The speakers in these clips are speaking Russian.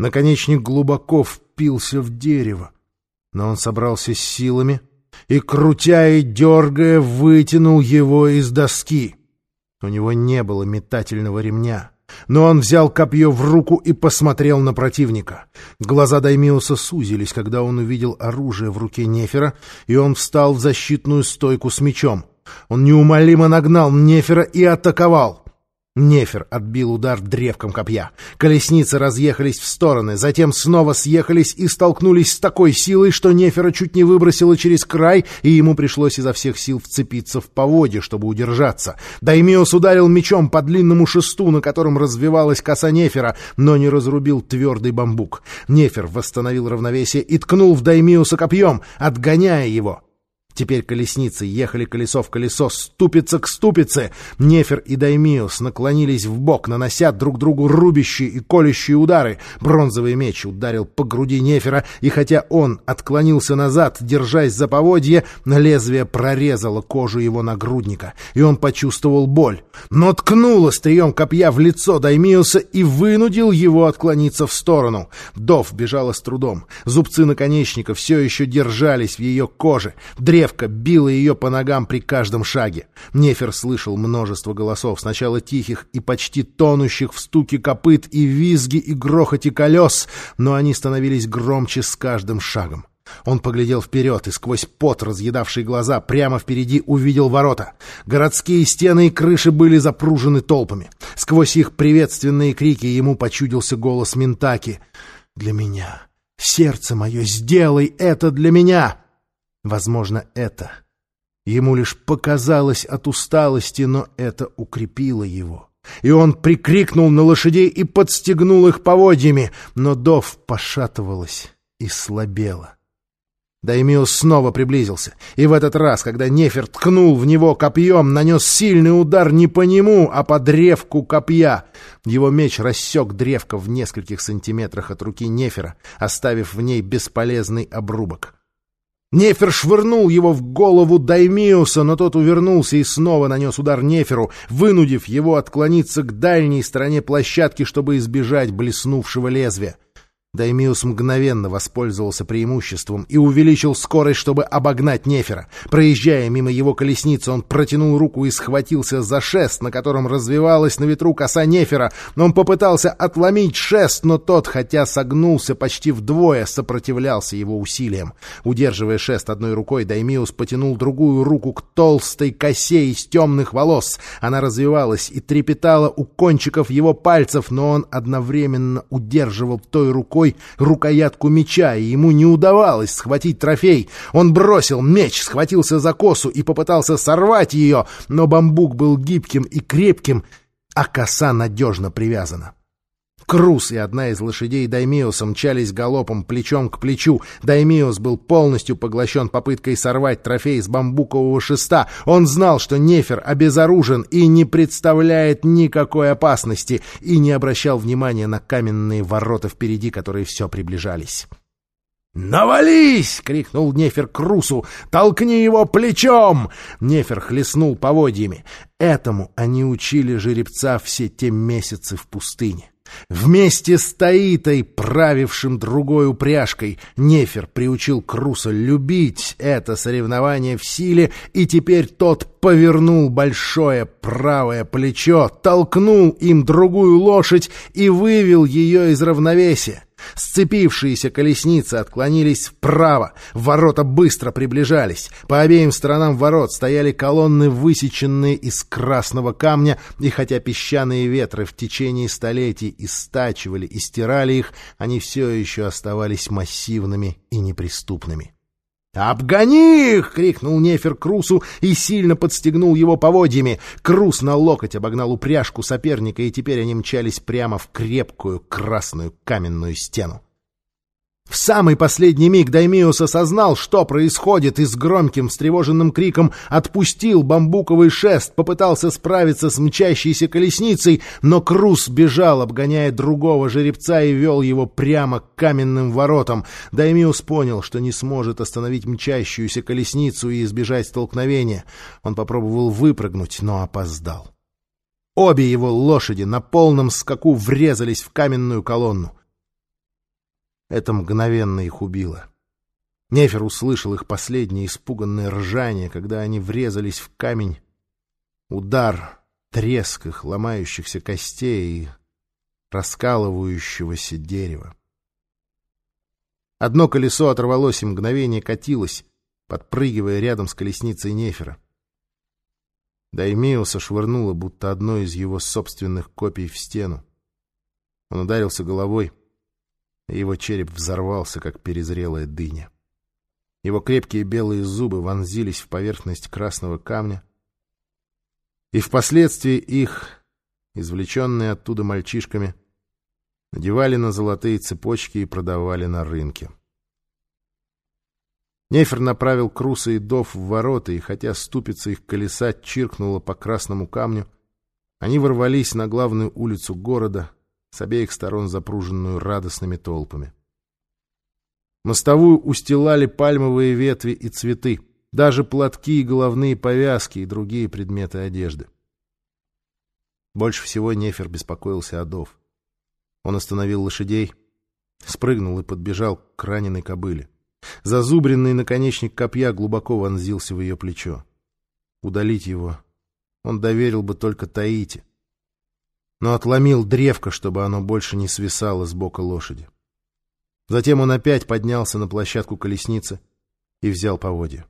Наконечник глубоко впился в дерево, но он собрался с силами и, крутя и дергая, вытянул его из доски. У него не было метательного ремня. Но он взял копье в руку и посмотрел на противника. Глаза Даймиуса сузились, когда он увидел оружие в руке Нефера, и он встал в защитную стойку с мечом. Он неумолимо нагнал Нефера и атаковал. Нефер отбил удар древком копья. Колесницы разъехались в стороны, затем снова съехались и столкнулись с такой силой, что Нефера чуть не выбросило через край, и ему пришлось изо всех сил вцепиться в поводье, чтобы удержаться. Даймиос ударил мечом по длинному шесту, на котором развивалась коса Нефера, но не разрубил твердый бамбук. Нефер восстановил равновесие и ткнул в Даймиуса копьем, отгоняя его. Теперь колесницы ехали колесо в колесо, ступица к ступице. Нефер и Даймиус наклонились в бок, нанося друг другу рубящие и колющие удары. Бронзовый меч ударил по груди Нефера, и хотя он отклонился назад, держась за поводье, лезвие прорезало кожу его нагрудника, и он почувствовал боль. Но ткнул острием копья в лицо Даймиуса и вынудил его отклониться в сторону. Дов бежала с трудом. Зубцы наконечника все еще держались в ее коже. Древко било ее по ногам при каждом шаге. Нефер слышал множество голосов, сначала тихих и почти тонущих в стуке копыт и визги и грохоте колес, но они становились громче с каждым шагом. Он поглядел вперед и сквозь пот, разъедавший глаза, прямо впереди увидел ворота. Городские стены и крыши были запружены толпами. Сквозь их приветственные крики ему почудился голос Ментаки. «Для меня! Сердце мое, сделай это для меня!» Возможно, это. Ему лишь показалось от усталости, но это укрепило его. И он прикрикнул на лошадей и подстегнул их поводьями, но Дов пошатывалась и слабела. Даймиус снова приблизился, и в этот раз, когда Нефер ткнул в него копьем, нанес сильный удар не по нему, а по древку копья. Его меч рассек древко в нескольких сантиметрах от руки Нефера, оставив в ней бесполезный обрубок. Нефер швырнул его в голову Даймиуса, но тот увернулся и снова нанес удар Неферу, вынудив его отклониться к дальней стороне площадки, чтобы избежать блеснувшего лезвия. Даймиус мгновенно воспользовался преимуществом и увеличил скорость, чтобы обогнать Нефера. Проезжая мимо его колесницы, он протянул руку и схватился за шест, на котором развивалась на ветру коса Нефера. Он попытался отломить шест, но тот, хотя согнулся почти вдвое, сопротивлялся его усилиям. Удерживая шест одной рукой, Даймиус потянул другую руку к толстой косе из темных волос. Она развивалась и трепетала у кончиков его пальцев, но он одновременно удерживал той рукой рукой рукоятку меча, и ему не удавалось схватить трофей. Он бросил меч, схватился за косу и попытался сорвать ее, но бамбук был гибким и крепким, а коса надежно привязана. Крус и одна из лошадей Даймиоса мчались галопом плечом к плечу. Даймиос был полностью поглощен попыткой сорвать трофей с бамбукового шеста. Он знал, что Нефер обезоружен и не представляет никакой опасности, и не обращал внимания на каменные ворота впереди, которые все приближались. «Навались!» — крикнул Нефер Крусу. «Толкни его плечом!» Нефер хлестнул поводьями. Этому они учили жеребца все те месяцы в пустыне. Вместе с Таитой, правившим другой упряжкой, Нефер приучил Круса любить это соревнование в силе, и теперь тот повернул большое правое плечо, толкнул им другую лошадь и вывел ее из равновесия. Сцепившиеся колесницы отклонились вправо, ворота быстро приближались. По обеим сторонам ворот стояли колонны, высеченные из красного камня, и хотя песчаные ветры в течение столетий истачивали и стирали их, они все еще оставались массивными и неприступными. «Обгони их!» — крикнул Нефер Крусу и сильно подстегнул его поводьями. Крус на локоть обогнал упряжку соперника, и теперь они мчались прямо в крепкую красную каменную стену. В самый последний миг Даймиус осознал, что происходит, и с громким встревоженным криком отпустил бамбуковый шест, попытался справиться с мчащейся колесницей, но Крус бежал, обгоняя другого жеребца и вел его прямо к каменным воротам. Даймиус понял, что не сможет остановить мчащуюся колесницу и избежать столкновения. Он попробовал выпрыгнуть, но опоздал. Обе его лошади на полном скаку врезались в каменную колонну. Это мгновенно их убило. Нефер услышал их последнее испуганное ржание, когда они врезались в камень. Удар, треск их ломающихся костей и раскалывающегося дерева. Одно колесо оторвалось и мгновение катилось, подпрыгивая рядом с колесницей Нефера. Даймиуса швырнуло, будто одно из его собственных копий в стену. Он ударился головой, его череп взорвался, как перезрелая дыня. Его крепкие белые зубы вонзились в поверхность красного камня, и впоследствии их, извлеченные оттуда мальчишками, надевали на золотые цепочки и продавали на рынке. Нефер направил Круса и Дов в ворота, и хотя ступица их колеса чиркнула по красному камню, они ворвались на главную улицу города, с обеих сторон запруженную радостными толпами. Мостовую устилали пальмовые ветви и цветы, даже платки и головные повязки и другие предметы одежды. Больше всего Нефер беспокоился о Дов. Он остановил лошадей, спрыгнул и подбежал к раненой кобыле. Зазубренный наконечник копья глубоко вонзился в ее плечо. Удалить его он доверил бы только Таите, но отломил древко, чтобы оно больше не свисало с бока лошади. Затем он опять поднялся на площадку колесницы и взял поводья.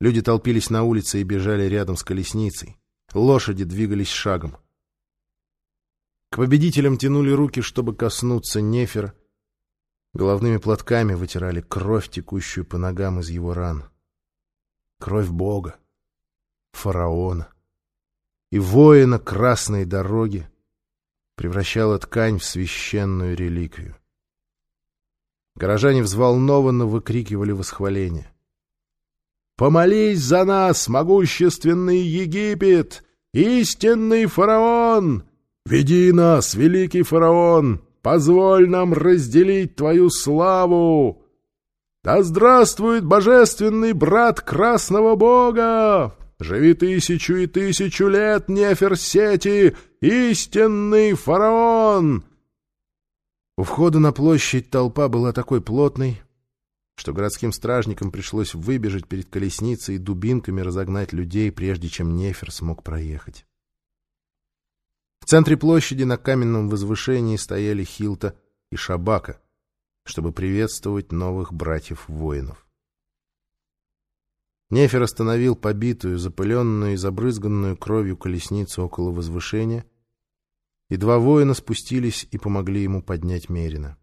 Люди толпились на улице и бежали рядом с колесницей. Лошади двигались шагом. К победителям тянули руки, чтобы коснуться Нефера. Головными платками вытирали кровь, текущую по ногам из его ран. Кровь Бога, фараона и воина красной дороги превращала ткань в священную реликвию. Горожане взволнованно выкрикивали восхваление. «Помолись за нас, могущественный Египет! Истинный фараон! Веди нас, великий фараон! Позволь нам разделить твою славу! Да здравствует божественный брат Красного Бога! Живи тысячу и тысячу лет, Неферсети, истинный фараон!» У входа на площадь толпа была такой плотной, что городским стражникам пришлось выбежать перед колесницей и дубинками разогнать людей, прежде чем Нефер смог проехать. В центре площади на каменном возвышении стояли Хилта и Шабака, чтобы приветствовать новых братьев-воинов. Нефер остановил побитую, запыленную и забрызганную кровью колесницу около возвышения, и два воина спустились и помогли ему поднять Мерина.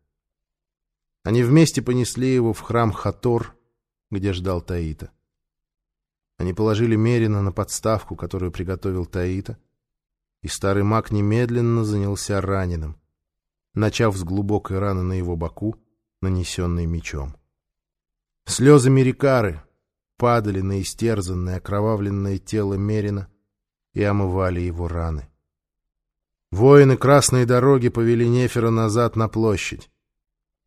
Они вместе понесли его в храм Хатор, где ждал Таита. Они положили Мерина на подставку, которую приготовил Таита, и старый маг немедленно занялся раненым, начав с глубокой раны на его боку, нанесенной мечом. Слезы Мерикары, падали на истерзанное, окровавленное тело Мерина и омывали его раны. Воины Красной дороги повели Нефера назад на площадь.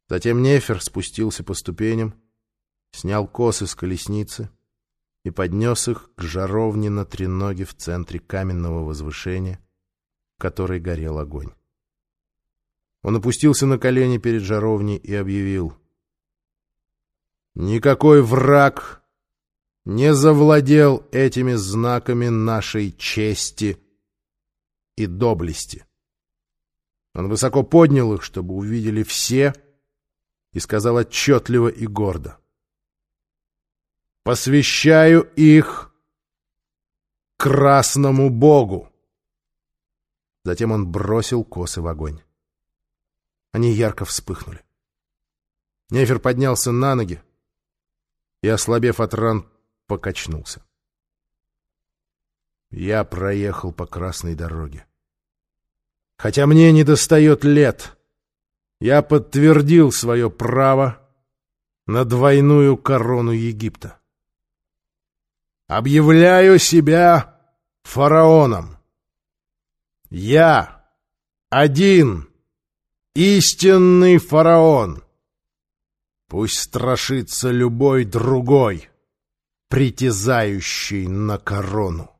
Затем Нефер спустился по ступеням, снял косы с колесницы и поднес их к жаровне на треноге в центре каменного возвышения, в которой горел огонь. Он опустился на колени перед жаровней и объявил «Никакой враг не завладел этими знаками нашей чести и доблести. Он высоко поднял их, чтобы увидели все, и сказал отчетливо и гордо. «Посвящаю их красному богу!» Затем он бросил косы в огонь. Они ярко вспыхнули. Нефер поднялся на ноги и, ослабев от ран, покачнулся. Я проехал по красной дороге. Хотя мне не достает лет, я подтвердил свое право на двойную корону Египта. Объявляю себя фараоном. Я один, истинный фараон. Пусть страшится любой другой притязающий на корону.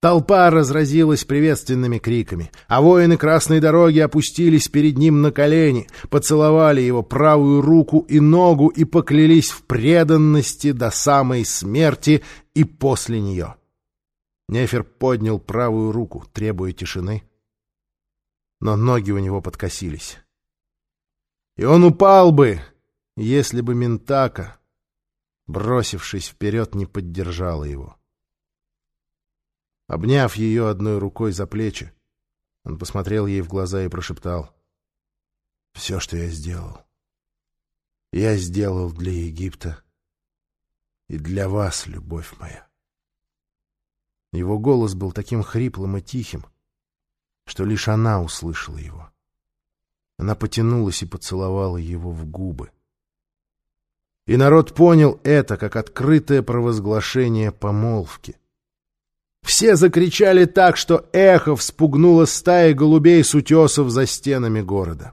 Толпа разразилась приветственными криками, а воины Красной Дороги опустились перед ним на колени, поцеловали его правую руку и ногу и поклялись в преданности до самой смерти и после нее. Нефер поднял правую руку, требуя тишины, но ноги у него подкосились. И он упал бы, если бы Ментака, бросившись вперед, не поддержала его. Обняв ее одной рукой за плечи, он посмотрел ей в глаза и прошептал. «Все, что я сделал, я сделал для Египта и для вас, любовь моя». Его голос был таким хриплым и тихим, что лишь она услышала его. Она потянулась и поцеловала его в губы. И народ понял это как открытое провозглашение помолвки — все закричали так, что эхо вспугнуло стаи голубей с утесов за стенами города.